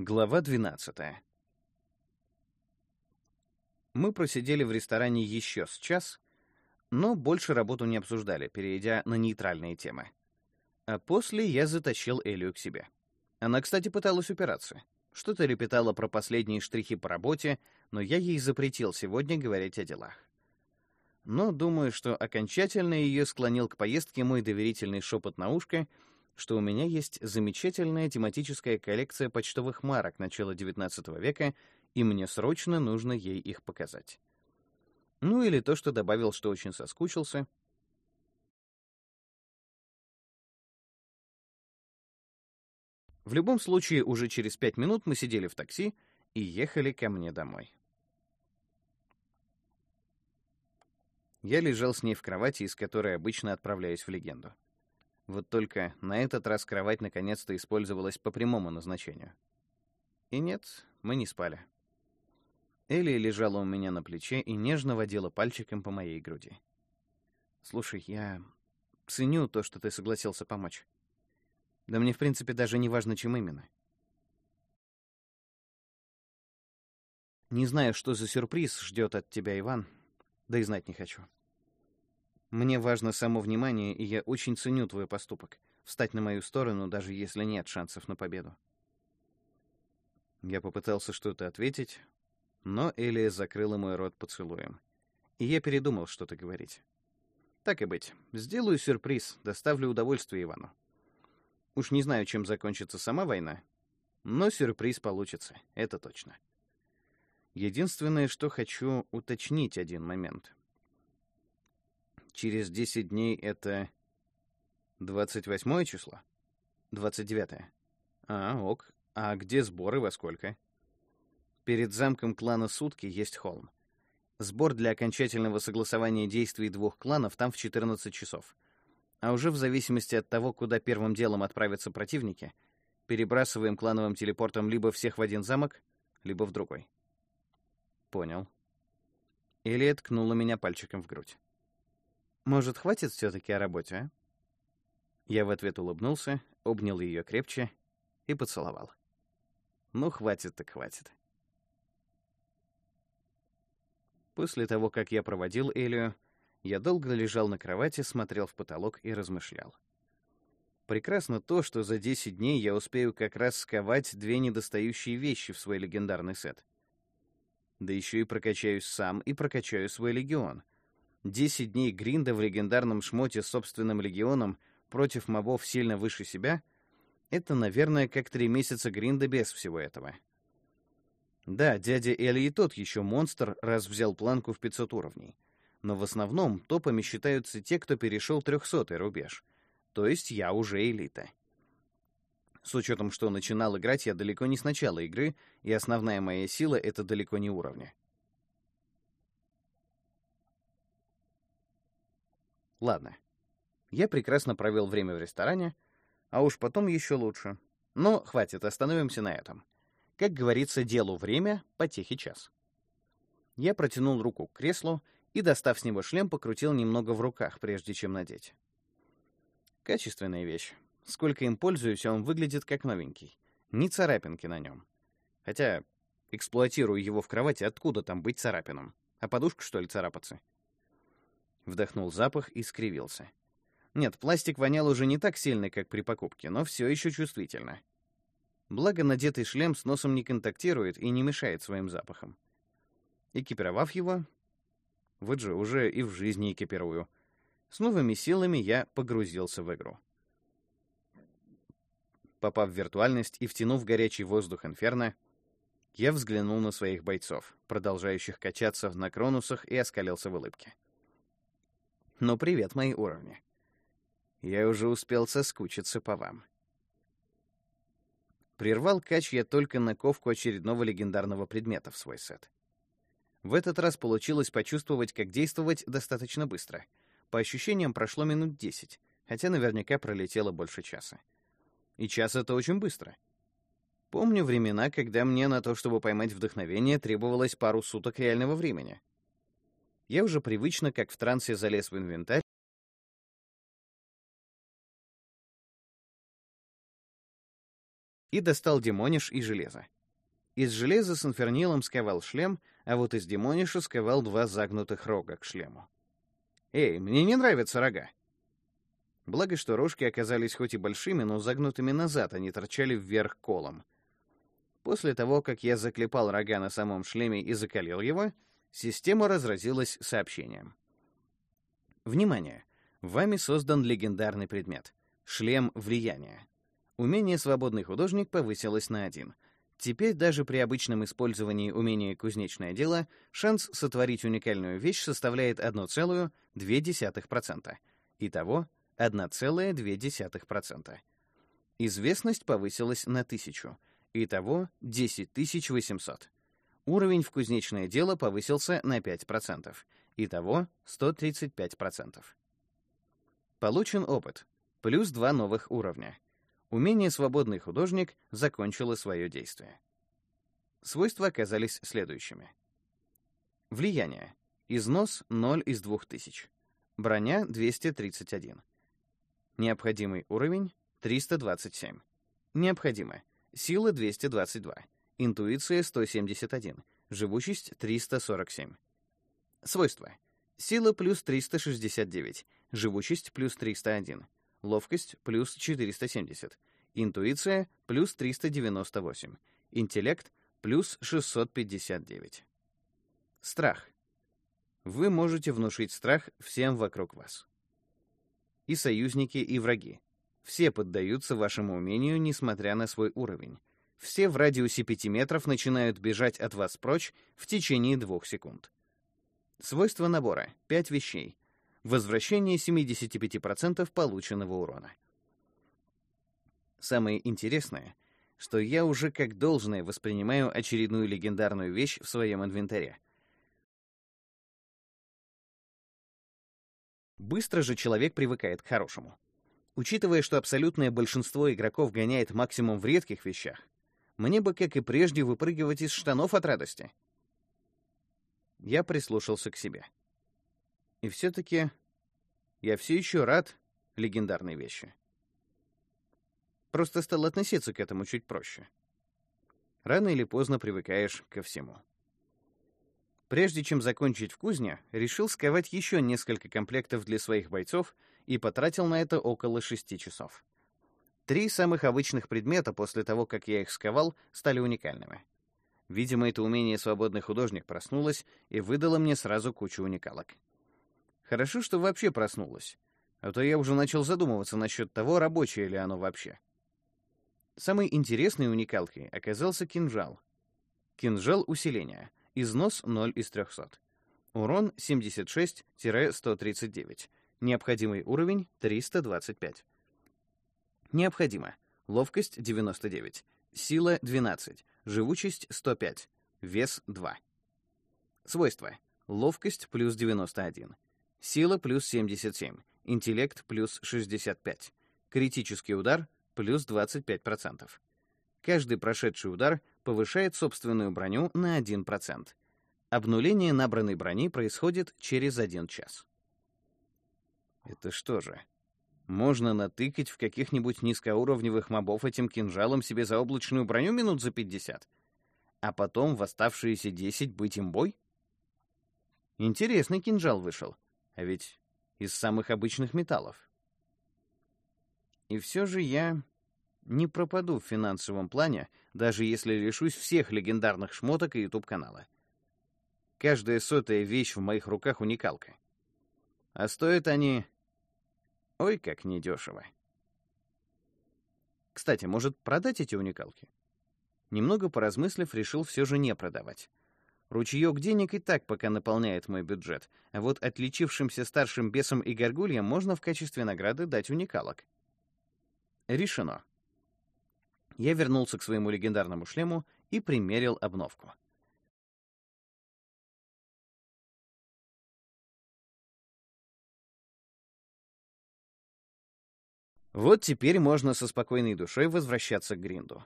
Глава 12. Мы просидели в ресторане еще с час, но больше работу не обсуждали, перейдя на нейтральные темы. А после я затащил Элию к себе. Она, кстати, пыталась упираться. Что-то лепетала про последние штрихи по работе, но я ей запретил сегодня говорить о делах. Но думаю, что окончательно ее склонил к поездке мой доверительный шепот на ушко — что у меня есть замечательная тематическая коллекция почтовых марок начала XIX века, и мне срочно нужно ей их показать. Ну или то, что добавил, что очень соскучился. В любом случае, уже через пять минут мы сидели в такси и ехали ко мне домой. Я лежал с ней в кровати, из которой обычно отправляюсь в легенду. Вот только на этот раз кровать наконец-то использовалась по прямому назначению. И нет, мы не спали. Элли лежала у меня на плече и нежно водила пальчиком по моей груди. «Слушай, я ценю то, что ты согласился помочь. Да мне, в принципе, даже не важно, чем именно. Не знаю, что за сюрприз ждет от тебя Иван, да и знать не хочу. Мне важно само внимание, и я очень ценю твой поступок. Встать на мою сторону, даже если нет шансов на победу. Я попытался что-то ответить, но Элия закрыла мой рот поцелуем. И я передумал что-то говорить. Так и быть. Сделаю сюрприз, доставлю удовольствие Ивану. Уж не знаю, чем закончится сама война, но сюрприз получится, это точно. Единственное, что хочу уточнить один момент — Через 10 дней это 28 число? 29. -е. А, ок. А где сборы во сколько? Перед замком клана Сутки есть холм. Сбор для окончательного согласования действий двух кланов там в 14 часов. А уже в зависимости от того, куда первым делом отправятся противники, перебрасываем клановым телепортом либо всех в один замок, либо в другой. Понял. Элия ткнула меня пальчиком в грудь. Может, хватит все-таки о работе, а? Я в ответ улыбнулся, обнял ее крепче и поцеловал. Ну, хватит так хватит. После того, как я проводил Элию, я долго лежал на кровати, смотрел в потолок и размышлял. Прекрасно то, что за 10 дней я успею как раз сковать две недостающие вещи в свой легендарный сет. Да еще и прокачаюсь сам и прокачаю свой легион — Десять дней гринда в легендарном шмоте с собственным легионом против мобов сильно выше себя — это, наверное, как три месяца гринда без всего этого. Да, дядя Эли и тот еще монстр, раз взял планку в 500 уровней. Но в основном топами считаются те, кто перешел 300 рубеж. То есть я уже элита. С учетом, что начинал играть я далеко не с начала игры, и основная моя сила — это далеко не уровня. Ладно. Я прекрасно провел время в ресторане, а уж потом еще лучше. Но хватит, остановимся на этом. Как говорится, делу время, потехи час. Я протянул руку к креслу и, достав с него шлем, покрутил немного в руках, прежде чем надеть. Качественная вещь. Сколько им пользуюсь, он выглядит как новенький. Ни царапинки на нем. Хотя, эксплуатирую его в кровати, откуда там быть царапином? А подушка, что ли, царапаться? Вдохнул запах и скривился. Нет, пластик вонял уже не так сильно, как при покупке, но все еще чувствительно. Благо, надетый шлем с носом не контактирует и не мешает своим запахам. Экипировав его, вот же уже и в жизни экипирую, с новыми силами я погрузился в игру. Попав в виртуальность и втянув горячий воздух инферно, я взглянул на своих бойцов, продолжающих качаться на кронусах, и оскалился в улыбке. Ну, привет, мои уровни. Я уже успел соскучиться по вам. Прервал кач я только на ковку очередного легендарного предмета в свой сет. В этот раз получилось почувствовать, как действовать достаточно быстро. По ощущениям, прошло минут десять, хотя наверняка пролетело больше часа. И час — это очень быстро. Помню времена, когда мне на то, чтобы поймать вдохновение, требовалось пару суток реального времени. Я уже привычно, как в трансе, залез в инвентарь И достал демониш и железо. Из железа с инфернилом сковал шлем, а вот из демониша сковал два загнутых рога к шлему. «Эй, мне не нравятся рога!» Благо, что рожки оказались хоть и большими, но загнутыми назад, они торчали вверх колом. После того, как я заклепал рога на самом шлеме и закалил его, система разразилась сообщением. Внимание! Вами создан легендарный предмет — шлем влияния. Умение «Свободный художник» повысилось на один. Теперь даже при обычном использовании умения «Кузнечное дело» шанс сотворить уникальную вещь составляет 1,2%. Итого 1,2%. Известность повысилась на 1000. Итого 10 800. Уровень в кузнечное дело повысился на 5%. Итого 135%. Получен опыт. Плюс два новых уровня. Умение «Свободный художник» закончило свое действие. Свойства оказались следующими. Влияние. Износ 0 из 2000. Броня 231. Необходимый уровень 327. Необходимо. Сила 222. Интуиция 171. Живучесть 347. Свойства. Сила плюс 369. Живучесть плюс 301. Ловкость плюс 470. Интуиция плюс 398. Интеллект плюс 659. Страх. Вы можете внушить страх всем вокруг вас и союзники, и враги. Все поддаются вашему умению, несмотря на свой уровень. Все в радиусе 5 метров начинают бежать от вас прочь в течение 2 секунд. Свойства набора. 5 вещей. Возвращение 75% полученного урона. Самое интересное, что я уже как должное воспринимаю очередную легендарную вещь в своем инвентаре — Быстро же человек привыкает к хорошему. Учитывая, что абсолютное большинство игроков гоняет максимум в редких вещах, мне бы, как и прежде, выпрыгивать из штанов от радости. Я прислушался к себе. И все-таки я все еще рад легендарной вещи. Просто стал относиться к этому чуть проще. Рано или поздно привыкаешь ко всему. Прежде чем закончить в кузне, решил сковать еще несколько комплектов для своих бойцов и потратил на это около шести часов. Три самых обычных предмета после того, как я их сковал, стали уникальными. Видимо, это умение свободный художник проснулось и выдало мне сразу кучу уникалок. Хорошо, что вообще проснулось, а то я уже начал задумываться насчет того, рабочее ли оно вообще. Самой интересной уникалкой оказался кинжал. Кинжал усиления — Износ 0 из 300. Урон 76-139. Необходимый уровень 325. Необходимо. Ловкость 99. Сила 12. Живучесть 105. Вес 2. Свойства. Ловкость плюс 91. Сила плюс 77. Интеллект плюс 65. Критический удар плюс 25%. Каждый прошедший удар повышает собственную броню на 1%. Обнуление набранной брони происходит через один час. Это что же? Можно натыкать в каких-нибудь низкоуровневых мобов этим кинжалом себе за облачную броню минут за 50, а потом в оставшиеся 10 быть им бой? Интересный кинжал вышел, а ведь из самых обычных металлов. И все же я не пропаду в финансовом плане, даже если лишусь всех легендарных шмоток и YouTube-канала. Каждая сотая вещь в моих руках уникалка. А стоят они... Ой, как недешево. Кстати, может, продать эти уникалки? Немного поразмыслив, решил все же не продавать. Ручеек денег и так пока наполняет мой бюджет, а вот отличившимся старшим бесам и горгульям можно в качестве награды дать уникалок. Решено я вернулся к своему легендарному шлему и примерил обновку. Вот теперь можно со спокойной душой возвращаться к гринду.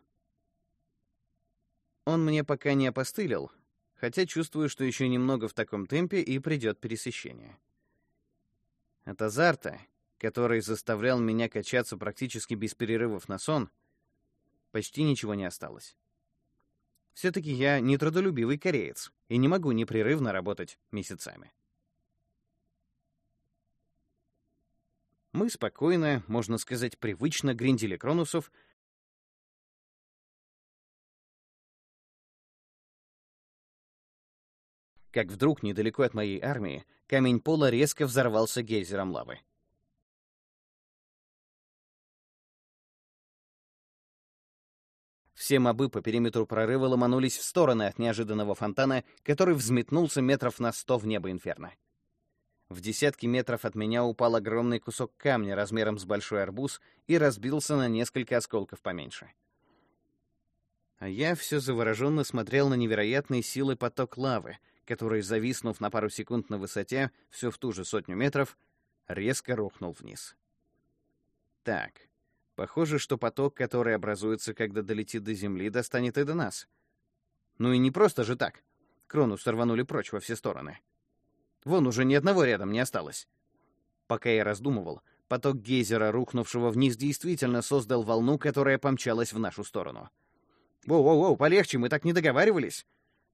Он мне пока не опостылил, хотя чувствую, что еще немного в таком темпе и придет пересыщение. От азарта, который заставлял меня качаться практически без перерывов на сон — почти ничего не осталось. Все-таки я не трудолюбивый кореец и не могу непрерывно работать месяцами. Мы спокойно, можно сказать, привычно гриндили кронусов, как вдруг недалеко от моей армии камень пола резко взорвался гейзером лавы. Все мобы по периметру прорыва ломанулись в стороны от неожиданного фонтана, который взметнулся метров на сто в небо инферно. В десятки метров от меня упал огромный кусок камня размером с большой арбуз и разбился на несколько осколков поменьше. А я все завороженно смотрел на невероятный силы поток лавы, который, зависнув на пару секунд на высоте, все в ту же сотню метров, резко рухнул вниз. Так, похоже, что поток, который образуется, когда долетит до Земли, достанет и до нас. Ну и не просто же так. Крону сорванули прочь во все стороны. Вон уже ни одного рядом не осталось. Пока я раздумывал, поток гейзера, рухнувшего вниз, действительно создал волну, которая помчалась в нашу сторону. «Воу-воу-воу, полегче, мы так не договаривались!»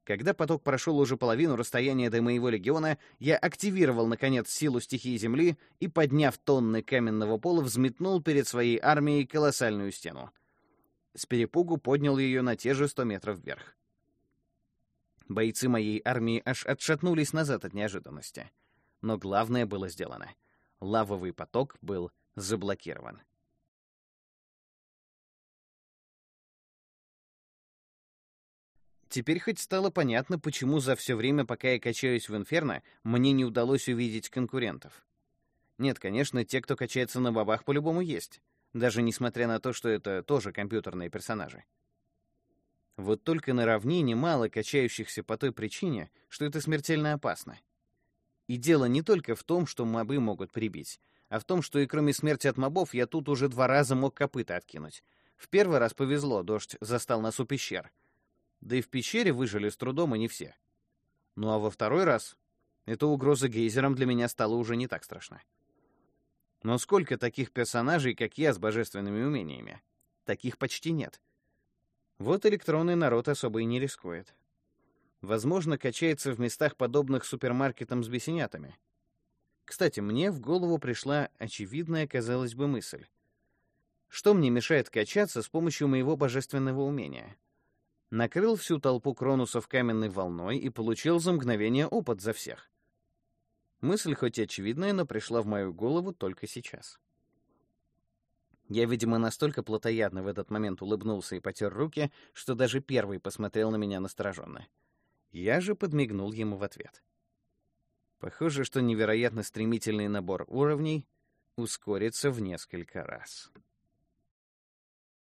Когда поток прошел уже половину расстояния до моего легиона, я активировал, наконец, силу стихии Земли и, подняв тонны каменного пола, взметнул перед своей армией колоссальную стену. С перепугу поднял ее на те же сто метров вверх. Бойцы моей армии аж отшатнулись назад от неожиданности. Но главное было сделано. Лавовый поток был заблокирован. Теперь хоть стало понятно, почему за все время, пока я качаюсь в Инферно, мне не удалось увидеть конкурентов. Нет, конечно, те, кто качается на бабах, по-любому есть. Даже несмотря на то, что это тоже компьютерные персонажи. Вот только на равнине мало качающихся по той причине, что это смертельно опасно. И дело не только в том, что мобы могут прибить, а в том, что и кроме смерти от мобов я тут уже два раза мог копыта откинуть. В первый раз повезло, дождь застал нас у пещер — да и в пещере выжили с трудом и не все. Ну а во второй раз эта угроза гейзером для меня стала уже не так страшна. Но сколько таких персонажей, как я, с божественными умениями? Таких почти нет. Вот электронный народ особо и не рискует. Возможно, качается в местах, подобных супермаркетам с бесенятами. Кстати, мне в голову пришла очевидная, казалось бы, мысль. Что мне мешает качаться с помощью моего божественного умения? накрыл всю толпу кронусов каменной волной и получил за мгновение опыт за всех. Мысль хоть и очевидная, но пришла в мою голову только сейчас. Я, видимо, настолько плотоядно в этот момент улыбнулся и потер руки, что даже первый посмотрел на меня настороженно. Я же подмигнул ему в ответ. Похоже, что невероятно стремительный набор уровней ускорится в несколько раз.